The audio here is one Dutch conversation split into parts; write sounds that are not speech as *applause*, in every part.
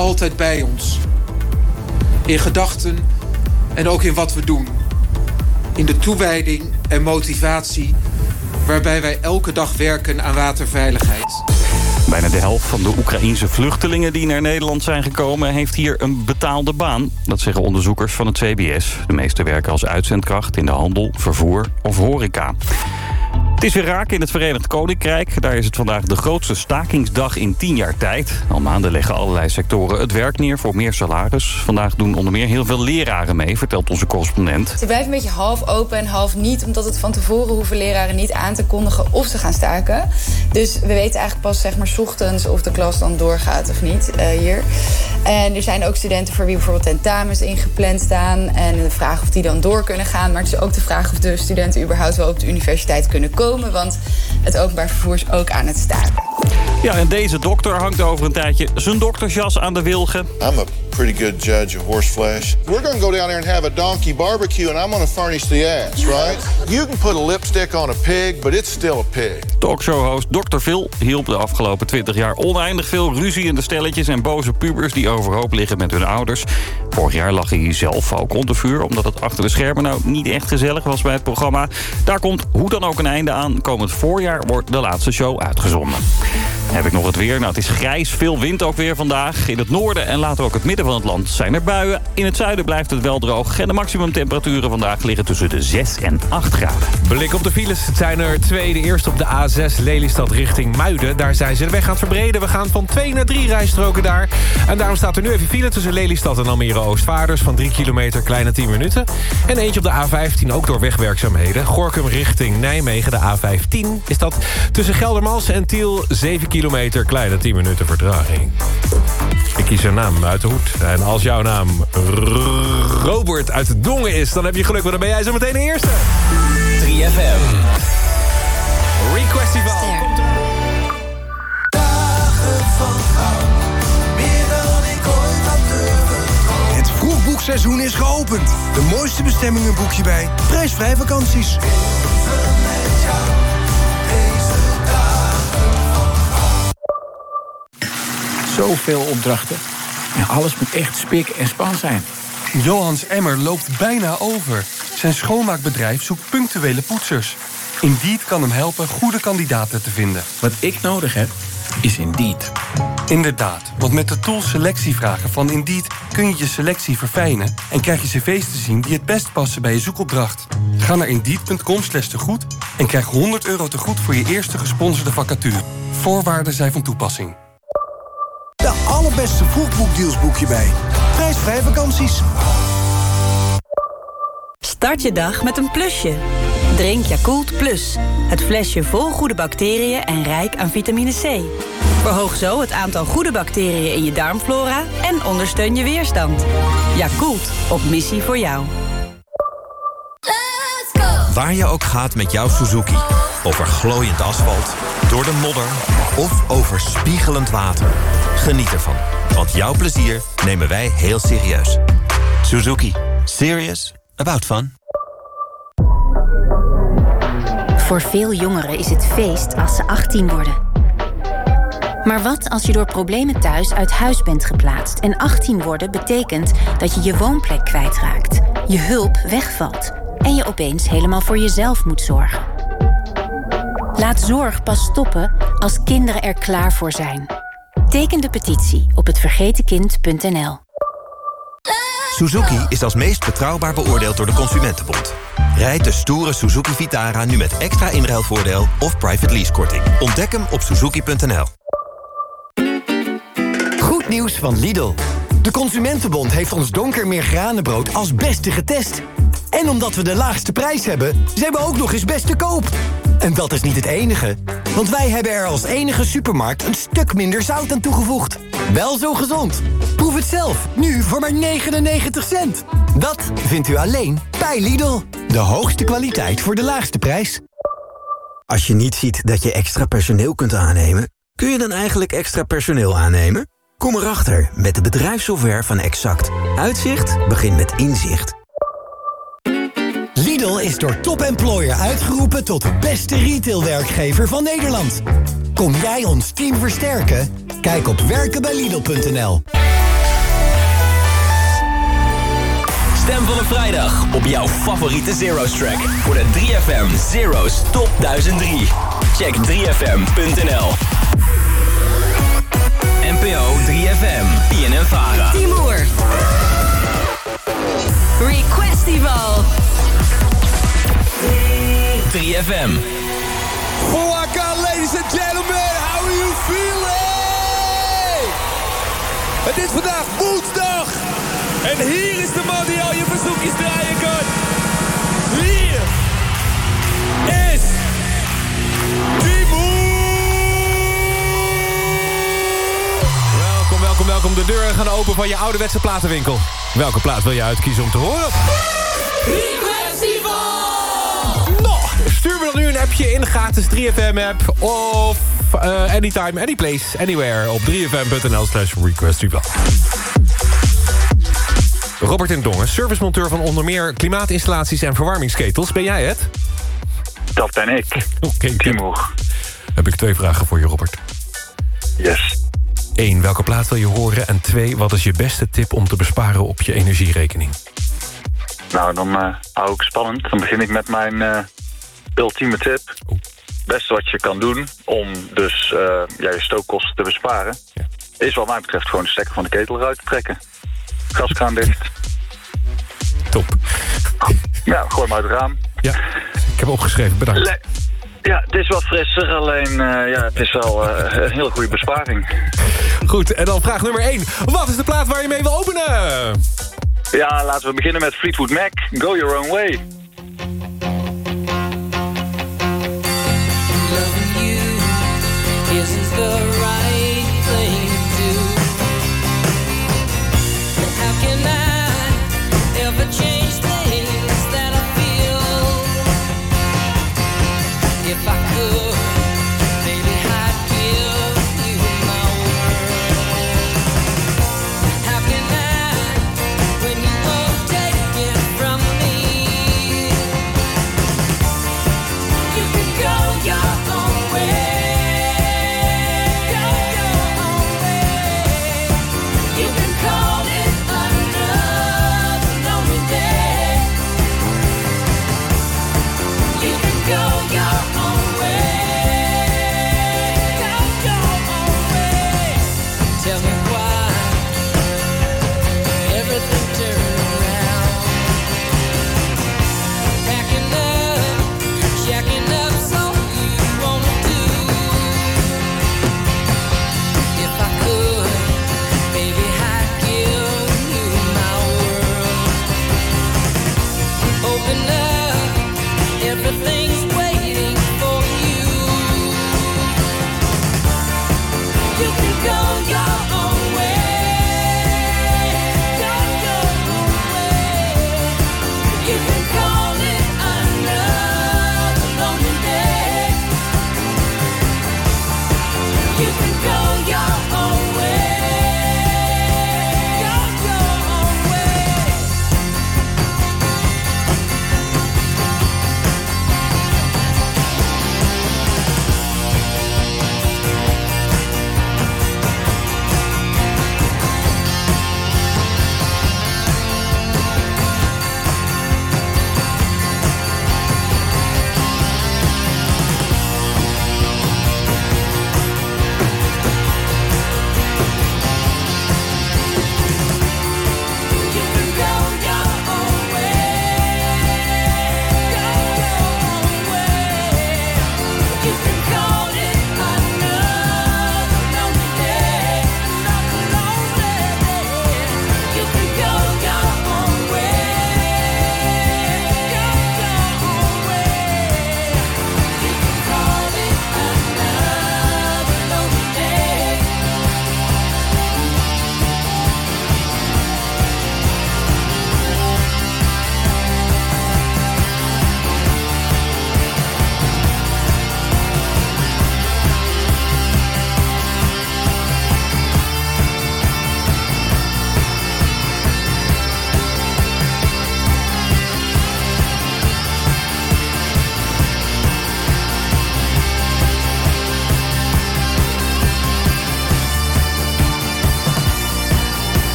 altijd bij ons. In gedachten en ook in wat we doen. In de toewijding en motivatie waarbij wij elke dag werken aan waterveiligheid. Bijna de helft van de Oekraïense vluchtelingen die naar Nederland zijn gekomen... heeft hier een betaalde baan. Dat zeggen onderzoekers van het CBS. De meeste werken als uitzendkracht in de handel, vervoer of horeca. Het is weer raak in het Verenigd Koninkrijk. Daar is het vandaag de grootste stakingsdag in tien jaar tijd. Al maanden leggen allerlei sectoren het werk neer voor meer salaris. Vandaag doen onder meer heel veel leraren mee, vertelt onze correspondent. Ze blijven een beetje half open en half niet... omdat het van tevoren hoeven leraren niet aan te kondigen of ze gaan staken. Dus we weten eigenlijk pas zeg maar, ochtends of de klas dan doorgaat of niet uh, hier. En er zijn ook studenten voor wie bijvoorbeeld tentamens ingepland staan... en de vraag of die dan door kunnen gaan. Maar het is ook de vraag of de studenten überhaupt wel op de universiteit kunnen komen want het openbaar vervoer is ook aan het staken. Ja, en deze dokter hangt over een tijdje zijn doktersjas aan de wilgen. I'm a pretty good judge of horseflesh. We're going to go down there and have a donkey barbecue and I'm going to furnish the ass, right? You can put a lipstick on a pig, but it's still a pig. Talkshow-host Dr. Phil hielp de afgelopen 20 jaar oneindig veel ruziende stelletjes en boze pubers die overhoop liggen met hun ouders. Vorig jaar lag hij zelf ook onder vuur, omdat het achter de schermen nou niet echt gezellig was bij het programma. Daar komt hoe dan ook een einde aan. Komend voorjaar wordt de laatste show uitgezonden. Heb ik nog het weer? Nou, het is grijs, veel wind ook weer vandaag. In het noorden en later ook het midden van het land zijn er buien. In het zuiden blijft het wel droog. En de maximumtemperaturen vandaag liggen tussen de 6 en 8 graden. Blik op de files. Het zijn er twee. De eerste op de A6 Lelystad richting Muiden. Daar zijn ze de weg aan het verbreden. We gaan van 2 naar 3 rijstroken daar. En daarom staat er nu even file tussen Lelystad en Almere Oostvaarders... van 3 kilometer, kleine 10 minuten. En eentje op de A15, ook door wegwerkzaamheden. Gorkum richting Nijmegen, de A15. Is dat tussen Geldermalsen en Tiel 7 kilometer, kleine 10 minuten vertraging. Ik kies een naam uit de hoed. En als jouw naam Robert uit de Dongen is... dan heb je geluk, want dan ben jij zo meteen de eerste. 3FM. Requestival. Komt er. Het vroegboekseizoen is geopend. De mooiste bestemmingen boek je bij prijsvrij vakanties. Zoveel opdrachten. Ja, alles moet echt spik en span zijn. Johans emmer loopt bijna over. Zijn schoonmaakbedrijf zoekt punctuele poetsers. Indeed kan hem helpen goede kandidaten te vinden. Wat ik nodig heb, is Indeed. Inderdaad, want met de tool selectievragen van Indeed... kun je je selectie verfijnen en krijg je cv's te zien... die het best passen bij je zoekopdracht. Ga naar indeed.com slash tegoed en krijg 100 euro tegoed... voor je eerste gesponsorde vacature. Voorwaarden zijn van toepassing. Allerbeste vroegboekdeals boek je bij prijsvrij vakanties. Start je dag met een plusje. Drink Yakult Plus. Het flesje vol goede bacteriën en rijk aan vitamine C. Verhoog zo het aantal goede bacteriën in je darmflora en ondersteun je weerstand. Yakult, op missie voor jou. Waar je ook gaat met jouw Suzuki. Over glooiend asfalt, door de modder of over spiegelend water. Geniet ervan, want jouw plezier nemen wij heel serieus. Suzuki. Serious about fun. Voor veel jongeren is het feest als ze 18 worden. Maar wat als je door problemen thuis uit huis bent geplaatst... en 18 worden betekent dat je je woonplek kwijtraakt... je hulp wegvalt en je opeens helemaal voor jezelf moet zorgen. Laat zorg pas stoppen als kinderen er klaar voor zijn. Teken de petitie op hetvergetenkind.nl. Suzuki is als meest betrouwbaar beoordeeld door de Consumentenbond. Rijd de stoere Suzuki Vitara nu met extra inruilvoordeel of private leasekorting. Ontdek hem op suzuki.nl. Goed nieuws van Lidl. De Consumentenbond heeft ons donker meer granenbrood als beste getest. En omdat we de laagste prijs hebben, zijn we ook nog eens best te koop. En dat is niet het enige. Want wij hebben er als enige supermarkt een stuk minder zout aan toegevoegd. Wel zo gezond. Proef het zelf, nu voor maar 99 cent. Dat vindt u alleen bij Lidl. De hoogste kwaliteit voor de laagste prijs. Als je niet ziet dat je extra personeel kunt aannemen... kun je dan eigenlijk extra personeel aannemen? Kom erachter met de bedrijfssoftware van Exact. Uitzicht begint met inzicht. Lidl is door Top Employer uitgeroepen tot de beste retailwerkgever van Nederland. Kom jij ons team versterken? Kijk op werkenbijlidl.nl. Stem van de vrijdag op jouw favoriete Zero's track voor de 3FM Zero's Top 1003. Check 3FM.nl. NPO 3FM, PNN Vara. Timur. Requestival. 3FM. Waka, ladies and gentlemen, how are you feeling? Het is vandaag woensdag. En hier is de man die al je verzoekjes draaien kan. Hier De deuren gaan open van je ouderwetse platenwinkel. Welke plaat wil je uitkiezen om te horen? Nou, stuur me dan nu een appje in de gratis 3FM-app... of eh, anytime, anyplace, anywhere... op 3fm.nl slash requestival. Robert en Dongen, servicemonteur van onder meer klimaatinstallaties en verwarmingsketels. Ben jij het? Dat ben ik. Oké, Timo. Heb ik twee vragen voor je, Robert. Yes. 1. Welke plaat wil je horen? En 2. Wat is je beste tip om te besparen op je energierekening? Nou, dan eh, hou ik spannend. Dan begin ik met mijn eh, ultieme tip. Beste wat je kan doen om dus eh, ja, je stookkosten te besparen... is wat mij betreft gewoon de stekker van de ketel eruit te trekken. Gaskraan dicht. Top. Ja, gooi maar uit het raam. Ja, ik heb opgeschreven. Bedankt. Le- ja, het is wat frisser, alleen ja, het is wel een hele goede besparing. Goed, en dan vraag nummer 1. Wat is de plaat waar je mee wil openen? Ja, laten we beginnen met Fleetwood Mac. Go your own way. isn't the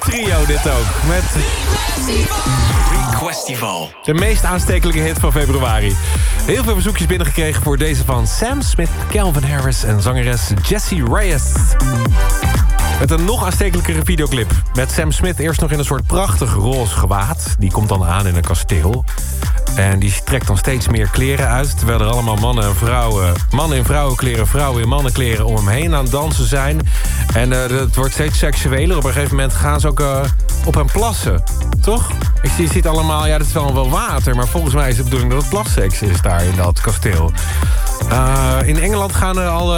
trio dit ook. Met Requestival. de meest aanstekelijke hit van februari. Heel veel verzoekjes binnengekregen voor deze van Sam Smith, Calvin Harris en zangeres Jessie Reyes. Met een nog aanstekelijkere videoclip. Met Sam Smith eerst nog in een soort prachtig roze gewaad. Die komt dan aan in een kasteel. En die trekt dan steeds meer kleren uit. Terwijl er allemaal mannen en vrouwen... mannen in vrouwenkleren, vrouwen in mannenkleren... om hem heen aan het dansen zijn. En eh, het wordt steeds seksueler. Op een gegeven moment gaan ze ook eh, op hem plassen. Toch? Ik zie, je ziet allemaal... Ja, dat is wel, wel water. Maar volgens mij is de bedoeling dat het plasseks is daar in dat kasteel. Eh, in Engeland gaan er al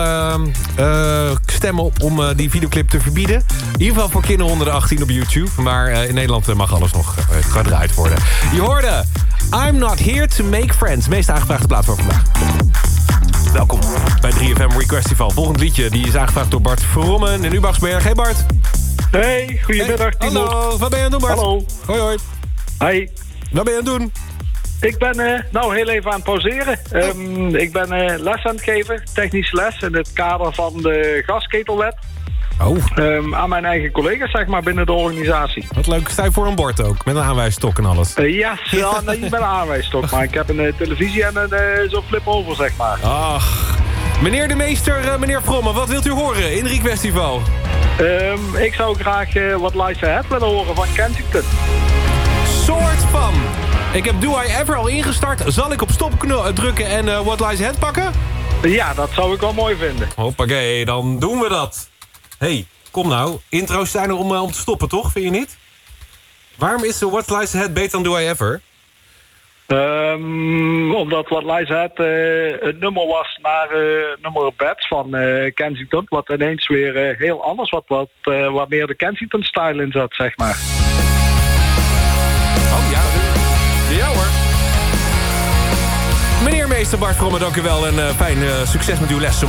stemmen op om die videoclip te verbieden. In ieder geval voor kinderen onder de 18 op YouTube. Maar in Nederland mag alles nog gedraaid worden. Je hoorde I'm Not Here To Make Friends. Meest aangevraagde plaat voor vandaag. Welkom bij 3FM Requestival. Volgend liedje die is aangevraagd door Bart Verrommen in Ubachsberg. Hey Bart. Hey, goedemiddag Timo. Hallo, wat ben je aan het doen Bart? Hallo. Hoi hoi. Hi. Wat ben je aan het doen? Ik ben eh, nou heel even aan het pauzeren. Ehm, ik ben eh, les aan het geven, technische les... in het kader van de gasketellwet. Oh. Ehm, aan mijn eigen collega's, zeg maar, binnen de organisatie. Wat leuk. Sta je voor een bord ook, met een aanwijsstok en alles. Eh, ja, *laughs* ja nee, niet met een aanwijsstok, maar ik heb een eh, televisie en een eh, zo'n flip over, zeg maar. Ach. Meneer de meester, meneer Vromme, wat wilt u horen in Requestival? Ehm, ik zou graag wat Liza Head willen horen van Kensington. Soort van. Ik heb Do I Ever al ingestart. Zal ik op stop drukken en What Lies Ahead pakken? Ja, dat zou ik wel mooi vinden. Hoppakee, dan doen we dat. Hey, kom nou. Intro's zijn er om, eh, om te stoppen, toch? Vind je niet? Waarom is de What Lies Ahead beter dan Do I Ever? Ehm, omdat wat Lai zei, eh, het nummer was naar eh nummer Bats van eh, Kensington. Wat ineens weer heel anders, wat, wat, eh, wat meer de Kensington-style in zat, zeg maar. Oh ja, ja hoor. Meneer meester Bart Kromme, dank u wel. En eh, fijn eh, succes met uw les zo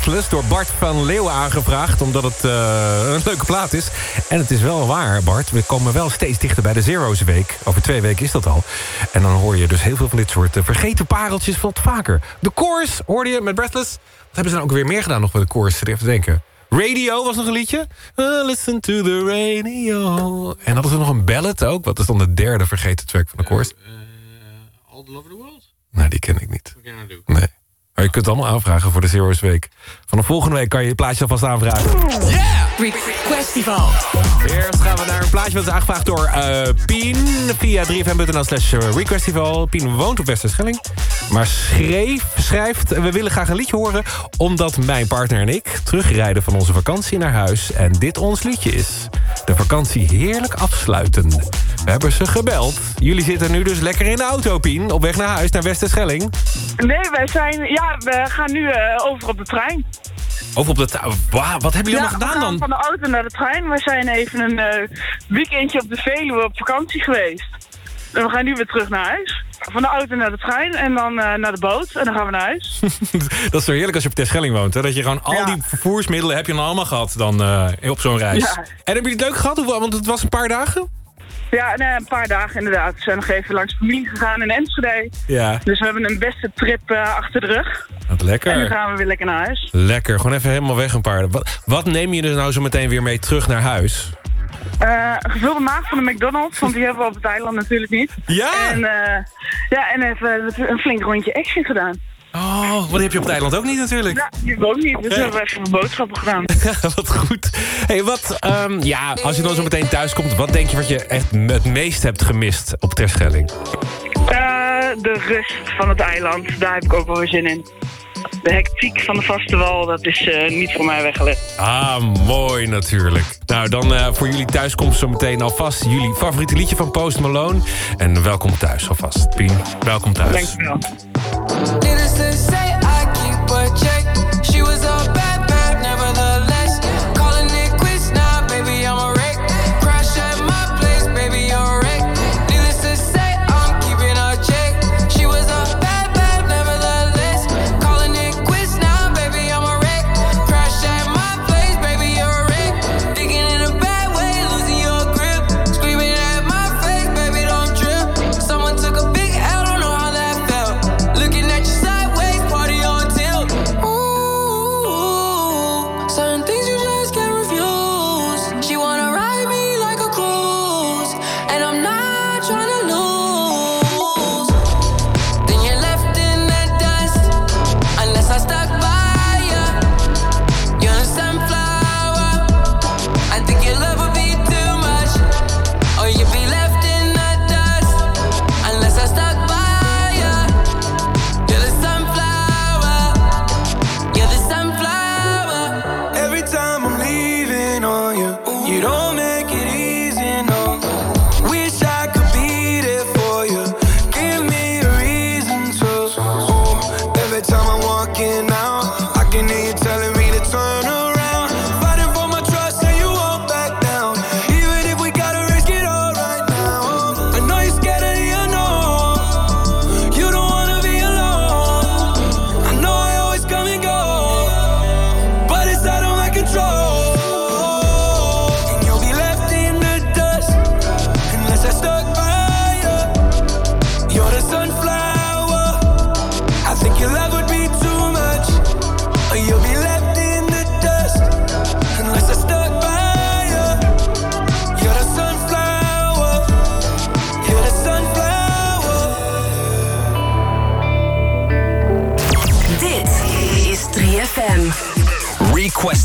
Breathless... door Bart van Leeuwen aangevraagd, omdat het eh, een leuke plaat is. En het is wel waar, Bart. We komen wel steeds dichter bij de Zero's Week. Over twee weken is dat al. En dan hoor je dus heel veel van dit soort eh, vergeten pareltjes wat vaker. De Course hoorde je met Breathless. Wat hebben ze dan ook weer meer gedaan nog met de? Zit even te denken. Radio was nog een liedje. Uh, listen to the radio. En hadden ze nog een ballad ook. Wat is dan de derde vergeten track van de Course? All over the world? Nee, die ken ik niet. Do? Nee. Maar je kunt het allemaal aanvragen voor de Zero's Week. Vanaf volgende week kan je het plaatje alvast aanvragen. Yeah! Requestival. Eerst gaan we naar een plaatje dat is aangevraagd door eh, Pien. Via 3fm.nl slash requestival. Pien woont op Westerschelling. Maar schreef, schrijft, we willen graag een liedje horen... omdat mijn partner en ik terugrijden van onze vakantie naar huis... en dit ons liedje is. De vakantie heerlijk afsluiten. We hebben ze gebeld. Jullie zitten nu dus lekker in de auto, Pien. Op weg naar huis, naar Westerschelling. Nee, wij zijn, ja, we gaan nu eh, over op de trein. Of op de... ta- Wauw, wat hebben jullie ja, gedaan gaan dan? van de auto naar de trein. We zijn even een eh, weekendje op de Veluwe op vakantie geweest. En we gaan nu weer terug naar huis. Van de auto naar de trein en dan eh, naar de boot. En dan gaan we naar huis. *laughs* Dat is zo heerlijk als je op Terschelling woont. Hè? Dat je gewoon al Ja. die vervoersmiddelen heb je dan allemaal gehad dan, op zo'n reis. Ja. En hebben jullie het leuk gehad? Want het was een paar dagen? Ja, nee, een paar dagen inderdaad. We zijn nog even langs familie gegaan in Enschede. Ja. Dus we hebben een beste trip eh, achter de rug. Wat lekker. En nu gaan we weer lekker naar huis. Lekker, gewoon even helemaal weg een paar. Wat, wat neem je er nou zo meteen weer mee terug naar huis? Eh, een gevulde maag van de McDonald's, want die hebben we op het eiland natuurlijk niet. Ja? En, eh, ja, en even een flink rondje action gedaan. Oh, wat heb je op het eiland ook niet natuurlijk. Ja, die ook niet, dus we hebben even boodschappen gedaan. *laughs* wat goed. hey, wat, ehm, ja, als je dan zo meteen thuis komt... wat denk je wat je echt het meest hebt gemist op Terschelling? Eh, de rust van het eiland, daar heb ik ook wel weer zin in. De hectiek van de vaste wal, dat is eh, niet voor mij weggelegd. Ah, mooi natuurlijk. Nou, dan eh, voor jullie thuiskomst zo meteen alvast... jullie favoriete liedje van Post Malone. En welkom thuis alvast. Pien, welkom thuis. Dankjewel.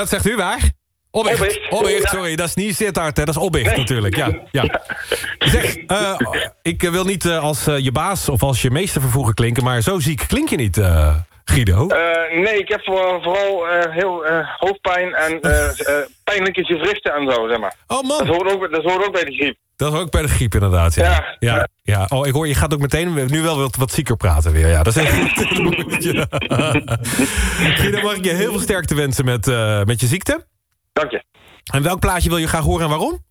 Wat zegt u waar? Oppicht, Ja. sorry. Dat is niet Sittard, hè. Dat is Oppicht natuurlijk. Ja, ja. Zeg, eh, ik wil niet eh, als eh, je baas of als je meester vervoegen klinken... maar zo ziek klink je niet, Guido. Eh, nee, ik heb voor- vooral eh, heel eh, hoofdpijn en *laughs* pijnlijke gewrichten en zo, zeg maar. Oh man. Dat hoort ook, dat hoort ook bij de griep. Dat is ook bij de griep inderdaad, ja. Ja. ja. ja. Oh, ik hoor, je gaat ook meteen nu wel wat, wat zieker praten weer. Ja, dat is echt goed. *laughs* Ja. *laughs* Guido, mag ik je heel veel sterkte wensen met, met je ziekte. Dank je. En welk plaatje wil je graag horen en waarom?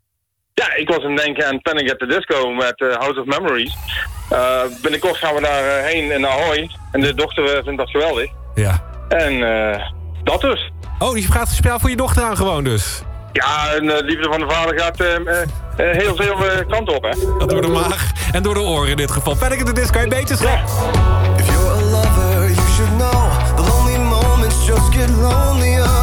Ja, ik was aan het denken aan Panic at the Disco met eh, House of Memories. Eh, binnenkort gaan we daarheen in Ahoy. En de dochter eh, vindt dat geweldig. Ja. En eh, dat dus. Oh, die gaat speciaal voor je dochter aan gewoon dus. Ja, en de liefde van de vader gaat eh, eh, eh, heel veel eh, kanten op, hè. Dat door de maag en door de oren in dit geval. Panic at the Disco, een beetje schap. If you're a lover, you should know the lonely moments just get lonelier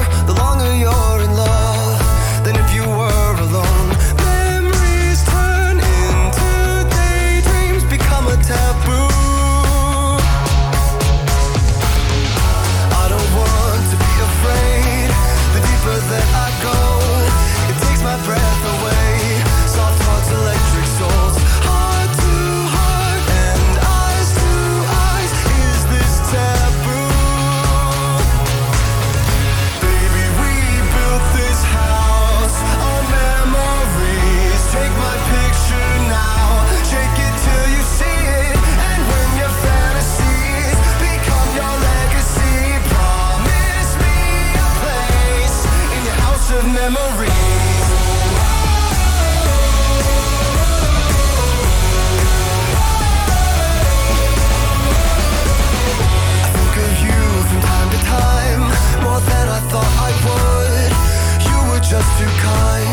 just too kind,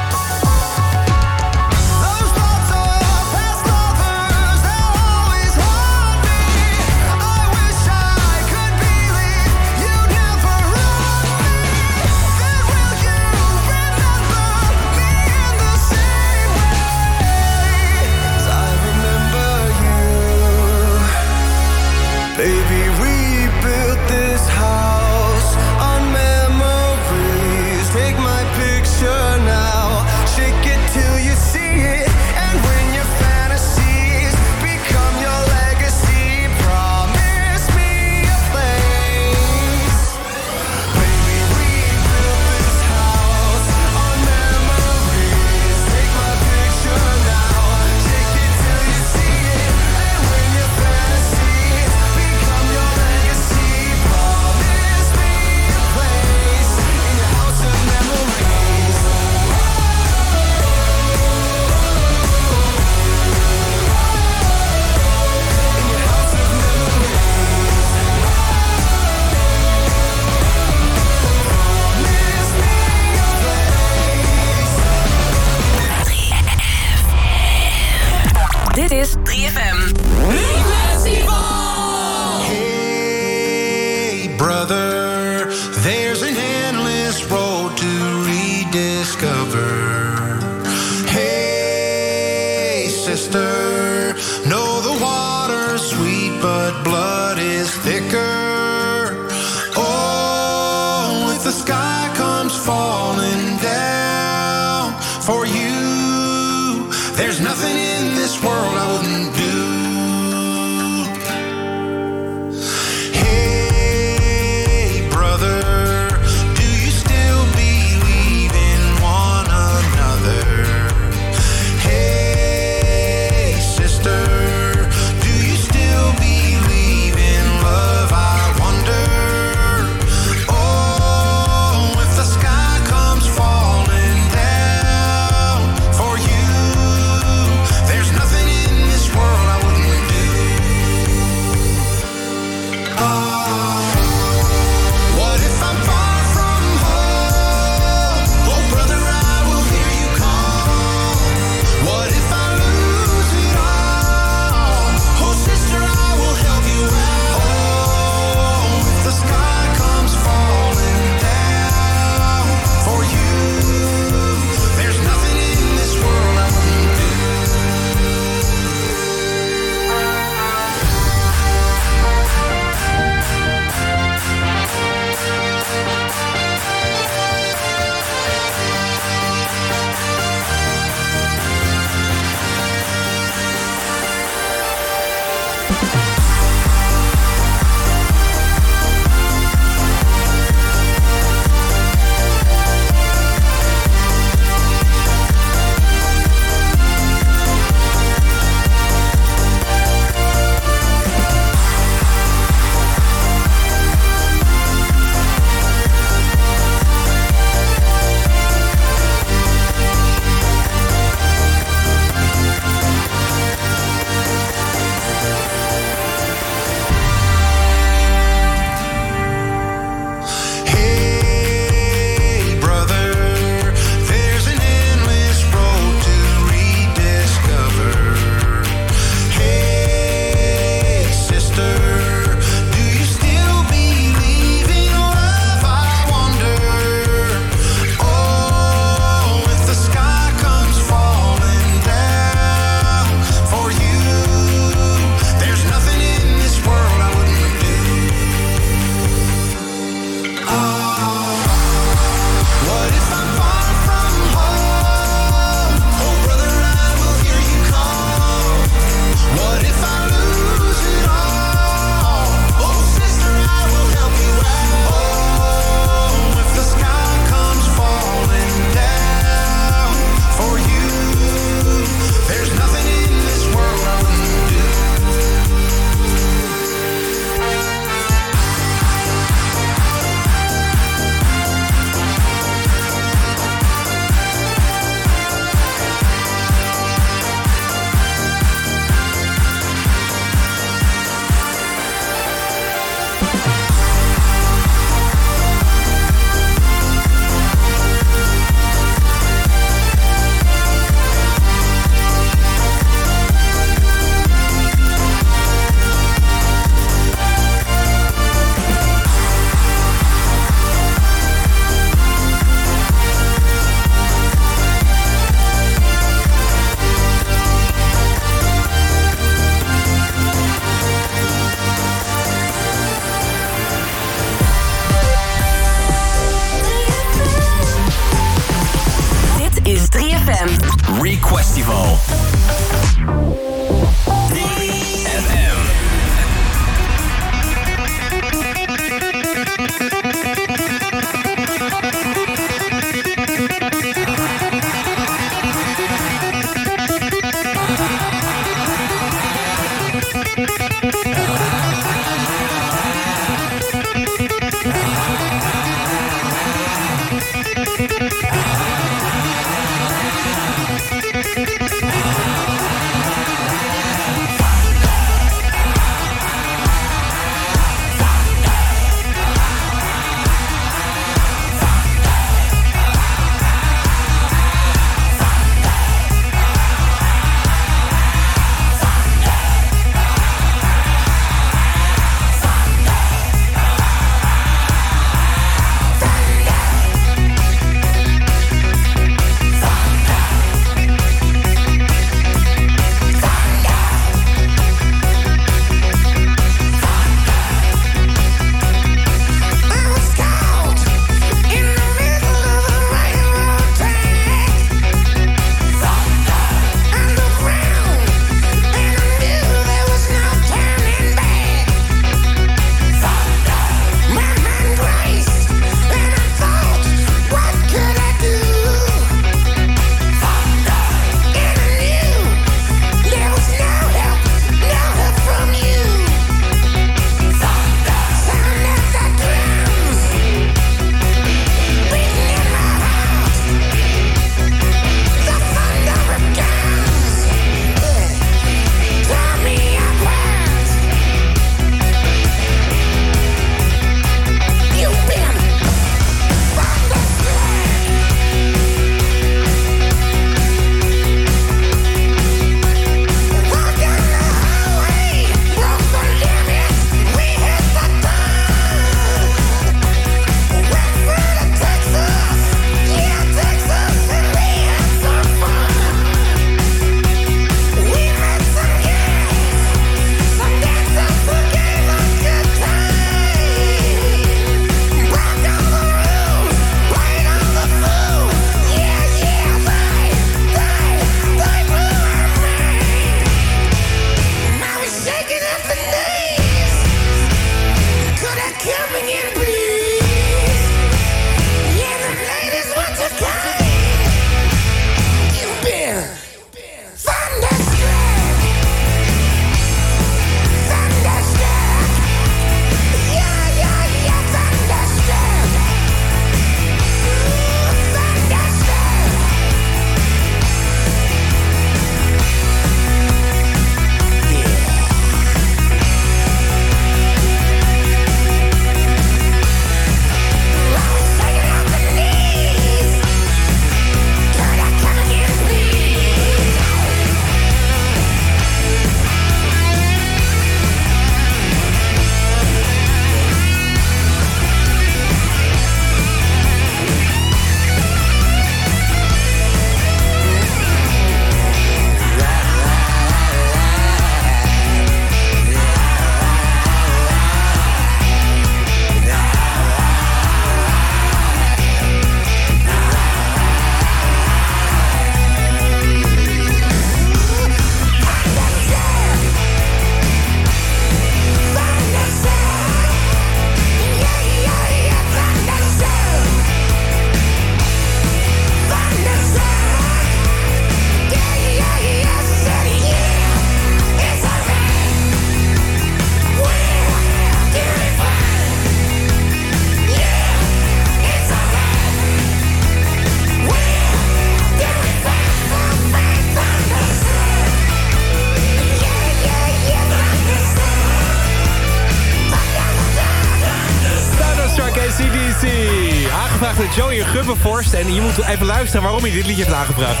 En je moet even luisteren waarom je dit liedje hebt aangevraagd.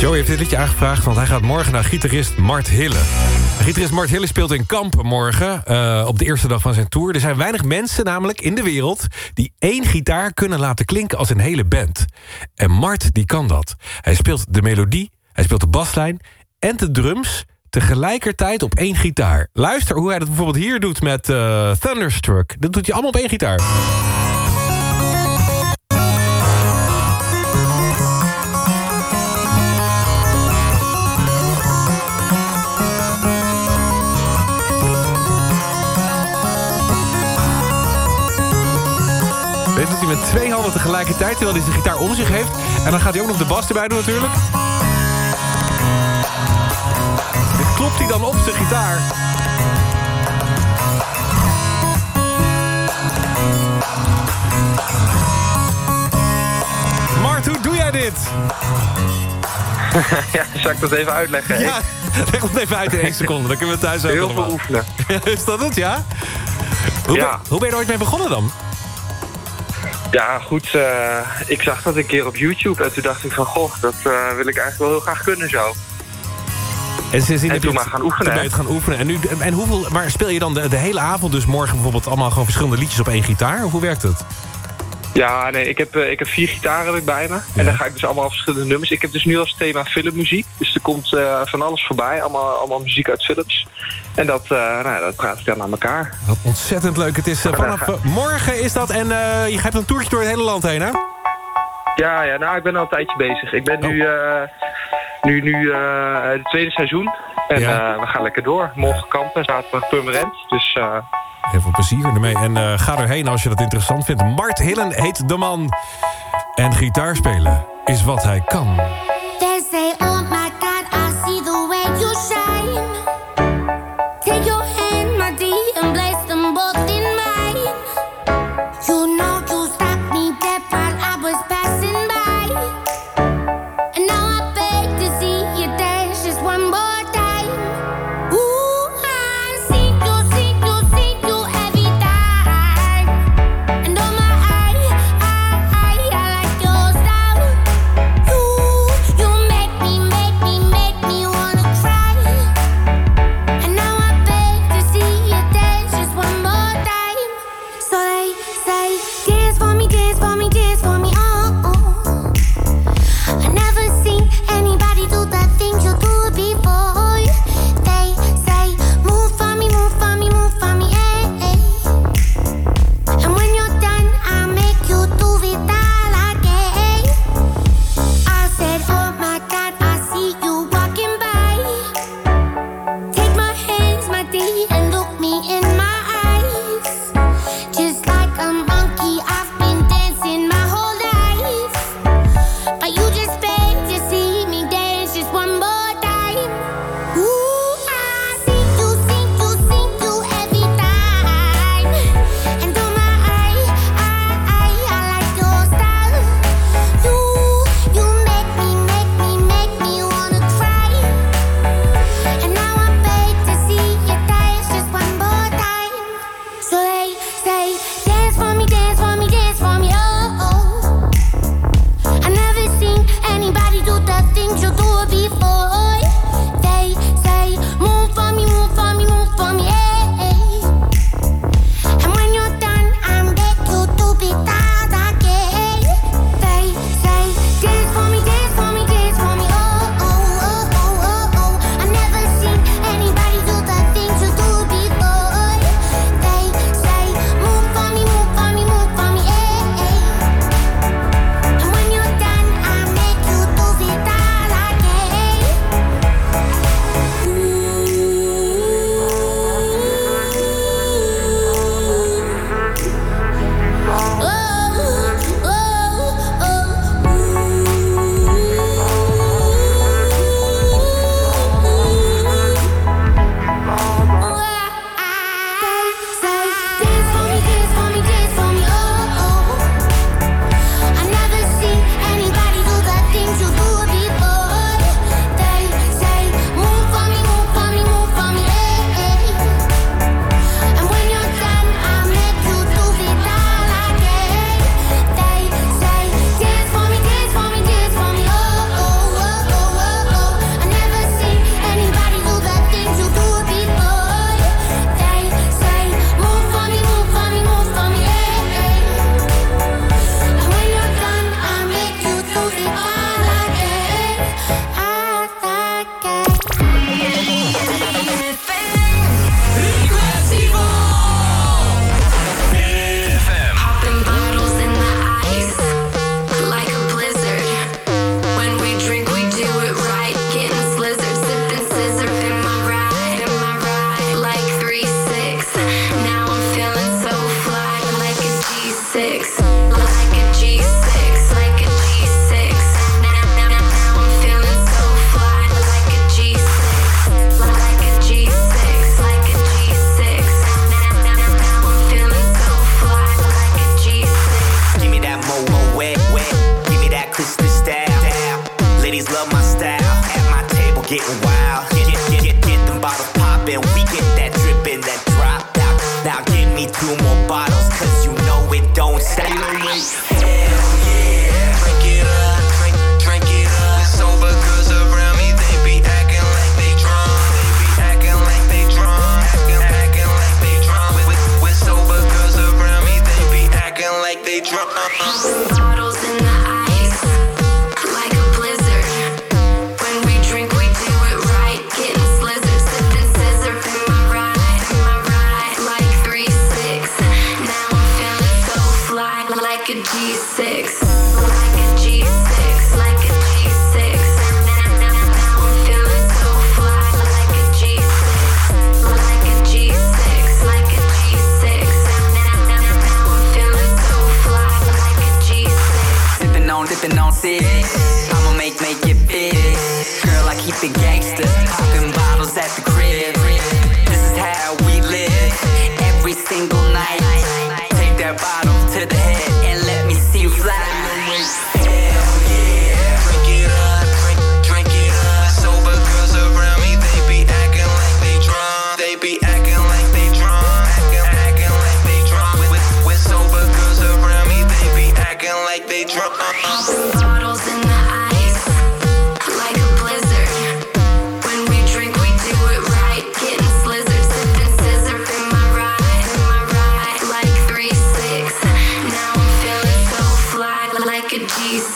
Joey heeft dit liedje aangevraagd, want hij gaat morgen naar gitarist Mart Hille. Gitarist Mart Hille speelt in Kampen morgen, eh, op de eerste dag van zijn tour. Er zijn weinig mensen namelijk in de wereld... die één gitaar kunnen laten klinken als een hele band. En Mart, die kan dat. Hij speelt de melodie, hij speelt de baslijn en de drums... tegelijkertijd op één gitaar. Luister hoe hij dat bijvoorbeeld hier doet met eh, Thunderstruck. Dat doet hij allemaal op één gitaar. Tegelijkertijd... terwijl hij zijn gitaar om zich heeft. En dan gaat hij ook nog de bas erbij doen natuurlijk. Dit klopt hij dan op zijn gitaar. Mart, hoe doe jij dit? *laughs* ja, zal ik dat even uitleggen? Ja, leg het even uit in één seconde. Dan kunnen we thuis ook Heel veel oefenen. *laughs* Is dat het, ja? Hoe, Ja. Ben, hoe ben je er ooit mee begonnen dan? Ja, goed. eh, ik zag dat een keer op YouTube en toen dacht ik van... Goh, dat eh, wil ik eigenlijk wel heel graag kunnen zo. En, sindsdien En toen maar gaan oefenen, Toen gaan oefenen. En, nu, en hoeveel, maar speel je dan de, de hele avond dus morgen bijvoorbeeld... allemaal gewoon verschillende liedjes op één gitaar? Of hoe werkt het? Ja, nee, ik heb, eh, ik heb vier gitaren heb ik bij me. En dan ga ik dus allemaal verschillende nummers. Ik heb dus nu als thema filmmuziek. Dus er komt eh, van alles voorbij. Allemaal, allemaal muziek uit films. En dat, eh nou, dat praat ik dan aan elkaar. Wat ontzettend leuk. Het is vanaf morgen is dat. En je gaat een toertje door het hele land heen, hè? Ja, ja, nou, ik ben al een tijdje bezig. Ik ben nu, eh, nu, nu eh, het tweede seizoen. En Ja. eh, we gaan lekker door. Morgen kampen, zaterdag Purmerend. Dus Heel veel plezier ermee. En ga erheen als je dat interessant vindt. Mart Hillen heet de man. En gitaar spelen is wat hij kan.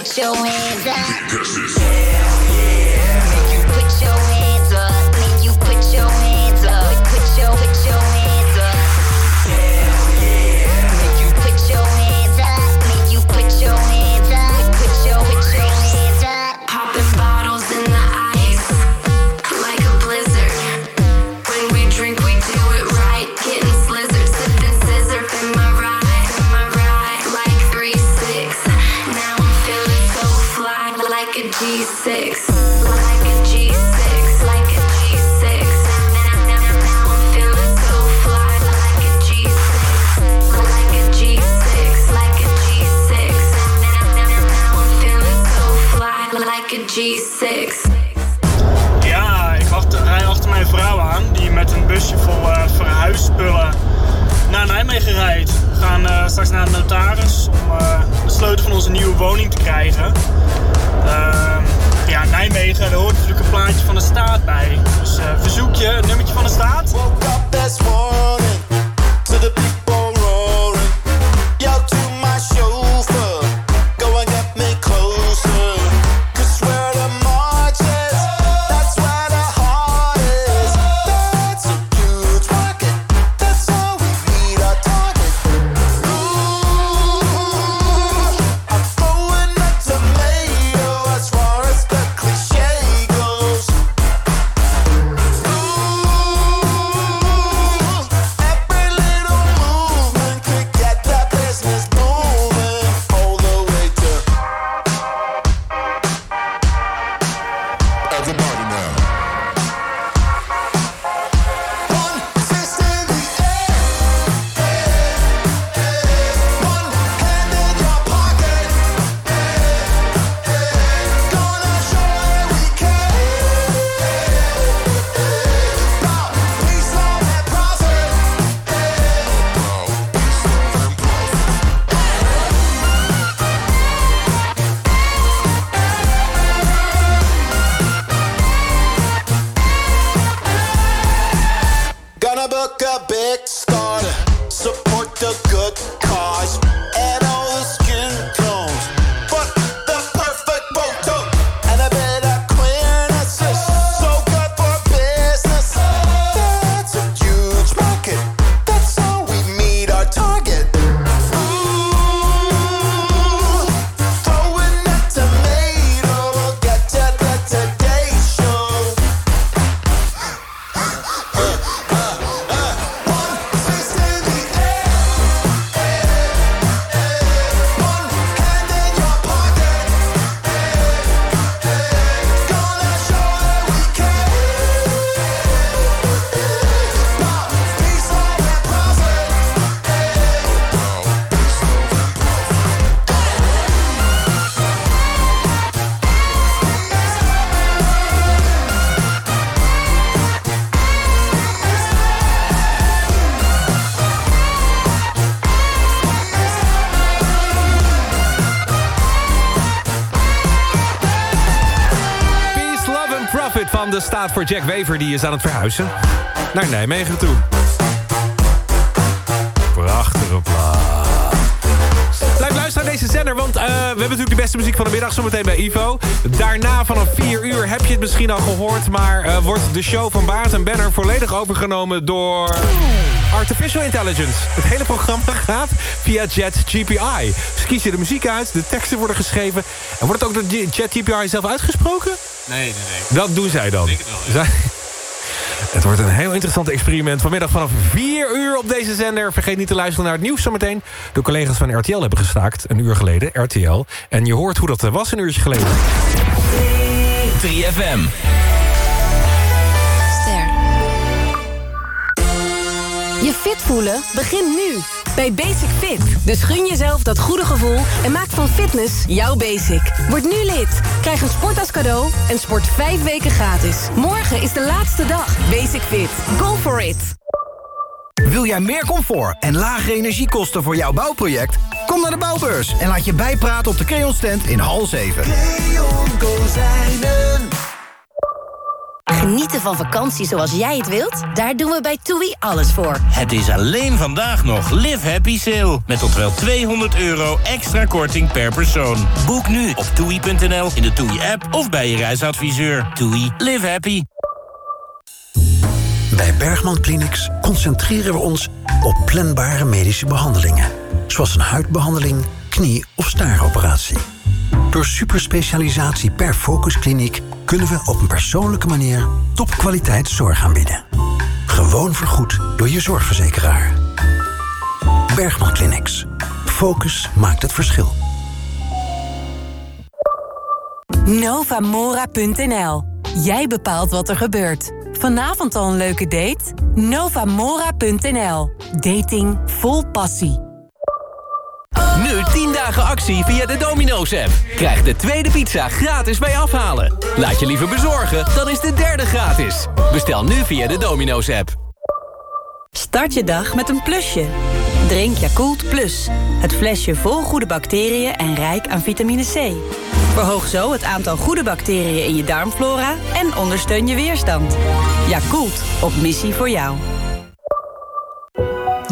Put your hands up. naar Nijmegen rijdt. We gaan eh, straks naar de notaris om uh, de sleutel van onze nieuwe woning te krijgen. Ehm, ja, Nijmegen, daar hoort natuurlijk een plaatje van de staat bij. Dus eh, verzoek je een nummertje van de staat. Voor Jack Wever. Die is aan het verhuizen naar Nijmegen toe. Prachtige plaat. Blijf luisteren naar deze zender, want eh, we hebben natuurlijk de beste muziek van de middag zometeen bij Ivo. Daarna vanaf 4 uur heb je het misschien al gehoord, maar eh, wordt de show van Baart en Benner volledig overgenomen door Artificial Intelligence. Het hele programma gaat via JetGPI. Dus kies je de muziek uit, de teksten worden geschreven. En wordt het ook door JetGPI zelf uitgesproken? Nee, nee, nee. Dat doen zij dan. Zij- *laughs* Het wordt een heel interessant experiment. Vanmiddag vanaf 4 uur op deze zender. Vergeet niet te luisteren naar het nieuws zometeen. De collega's van RTL hebben gestaakt, een uur geleden, RTL. En je hoort hoe dat eh, was een uurtje geleden. 3FM. Je fit voelen begint nu bij Basic Fit. Dus gun jezelf dat goede gevoel en maak van fitness jouw basic. Word nu lid. Krijg een sport als cadeau en sport vijf weken gratis. Morgen is de laatste dag. Basic Fit. Go for it. Wil jij meer comfort en lagere energiekosten voor jouw bouwproject? Kom naar de Bouwbeurs en laat je bijpraten op de Creon stand in hal 7. Genieten van vakantie zoals jij het wilt? Daar doen we bij TUI alles voor. Het is alleen vandaag nog Live Happy Sale. Met tot wel 200 euro extra korting per persoon. Boek nu op toei.nl, in de TUI-app of bij je reisadviseur. TUI, live happy. Bij Bergman Clinics concentreren we ons op planbare medische behandelingen. Zoals een huidbehandeling, knie- of staaroperatie. Door superspecialisatie per focuskliniek kunnen we op een persoonlijke manier topkwaliteit zorg aanbieden. Gewoon vergoed door je zorgverzekeraar. Bergman Clinics. Focus maakt het verschil. Novamora.nl. Jij bepaalt wat er gebeurt. Vanavond al een leuke date? Novamora.nl. Dating vol passie. Nu 10 dagen actie via de Domino's app. Krijg de tweede pizza gratis bij afhalen. Laat je liever bezorgen, dan is de derde gratis. Bestel nu via de Domino's app. Start je dag met een plusje. Drink Yakult Plus. Het flesje vol goede bacteriën en rijk aan vitamine C. Verhoog zo het aantal goede bacteriën in je darmflora en ondersteun je weerstand. Yakult, op missie voor jou.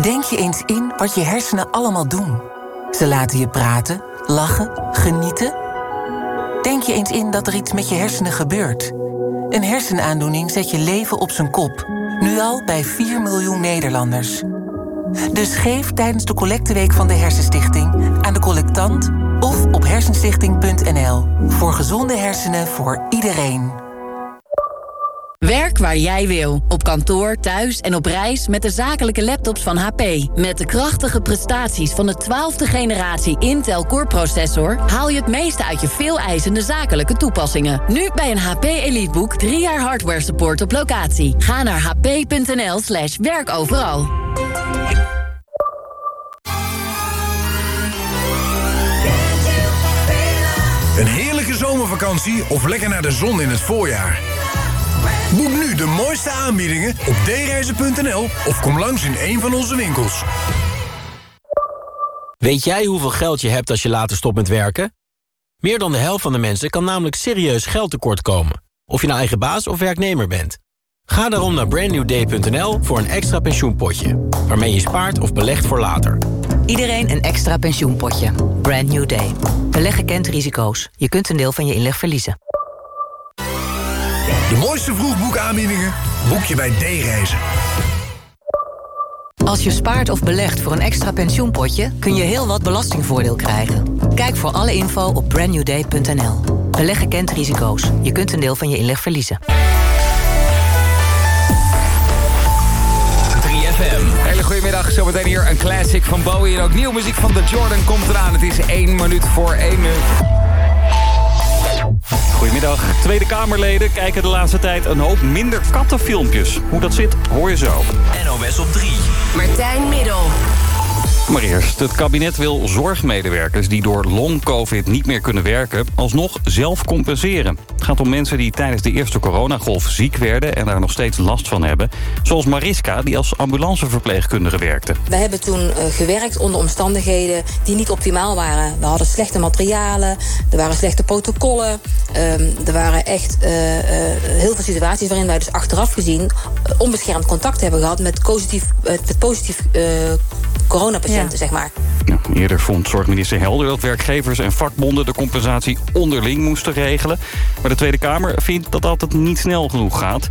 Denk je eens in wat je hersenen allemaal doen. Ze laten je praten, lachen, genieten. Denk je eens in dat er iets met je hersenen gebeurt. Een hersenaandoening zet je leven op zijn kop. Nu al bij 4 miljoen Nederlanders. Dus geef tijdens de collecteweek van de Hersenstichting aan de collectant of op hersenstichting.nl voor gezonde hersenen voor iedereen. Werk waar jij wil. Op kantoor, thuis en op reis met de zakelijke laptops van HP. Met de krachtige prestaties van de 12e generatie Intel Core processor... haal je het meeste uit je veel eisende zakelijke toepassingen. Nu bij een HP EliteBook 3 jaar hardware support op locatie. Ga naar hp.nl slash werkoveral. Een heerlijke zomervakantie of lekker naar de zon in het voorjaar. Boek nu de mooiste aanbiedingen op dereizen.nl of kom langs in een van onze winkels. Weet jij hoeveel geld je hebt als je later stopt met werken? Meer dan de helft van de mensen kan namelijk serieus geld tekort komen. Of je nou eigen baas of werknemer bent. Ga daarom naar brandnewday.nl voor een extra pensioenpotje. Waarmee je spaart of belegt voor later. Iedereen een extra pensioenpotje. Brand New Day. Beleggen kent risico's. Je kunt een deel van je inleg verliezen. De mooiste vroegboekaanbiedingen boek je bij D-reizen. Als je spaart of belegt voor een extra pensioenpotje... kun je heel wat belastingvoordeel krijgen. Kijk voor alle info op brandnewday.nl. Beleggen kent risico's. Je kunt een deel van je inleg verliezen. 3FM. Hele goedemiddag, zometeen hier een classic van Bowie. En ook nieuwe muziek van The Jordan komt eraan. Het is 1 minuut voor 1 minuut. Goedemiddag. Tweede Kamerleden kijken de laatste tijd een hoop minder kattenfilmpjes. Hoe dat zit, hoor je zo. NOS op 3. Martijn Middel. Maar eerst, het kabinet wil zorgmedewerkers die door long-covid niet meer kunnen werken... alsnog zelf compenseren. Het gaat om mensen die tijdens de eerste coronagolf ziek werden... en daar nog steeds last van hebben. Zoals Mariska, die als ambulanceverpleegkundige werkte. We hebben toen eh, gewerkt onder omstandigheden die niet optimaal waren. We hadden slechte materialen, er waren slechte protocollen. ehm, er waren echt eh, eh, heel veel situaties waarin wij dus achteraf gezien... onbeschermd contact hebben gehad met positief, met positief eh, zeg maar. Ja, eerder vond zorgminister Helder dat werkgevers en vakbonden... de compensatie onderling moesten regelen. Maar de Tweede Kamer vindt dat dat niet snel genoeg gaat.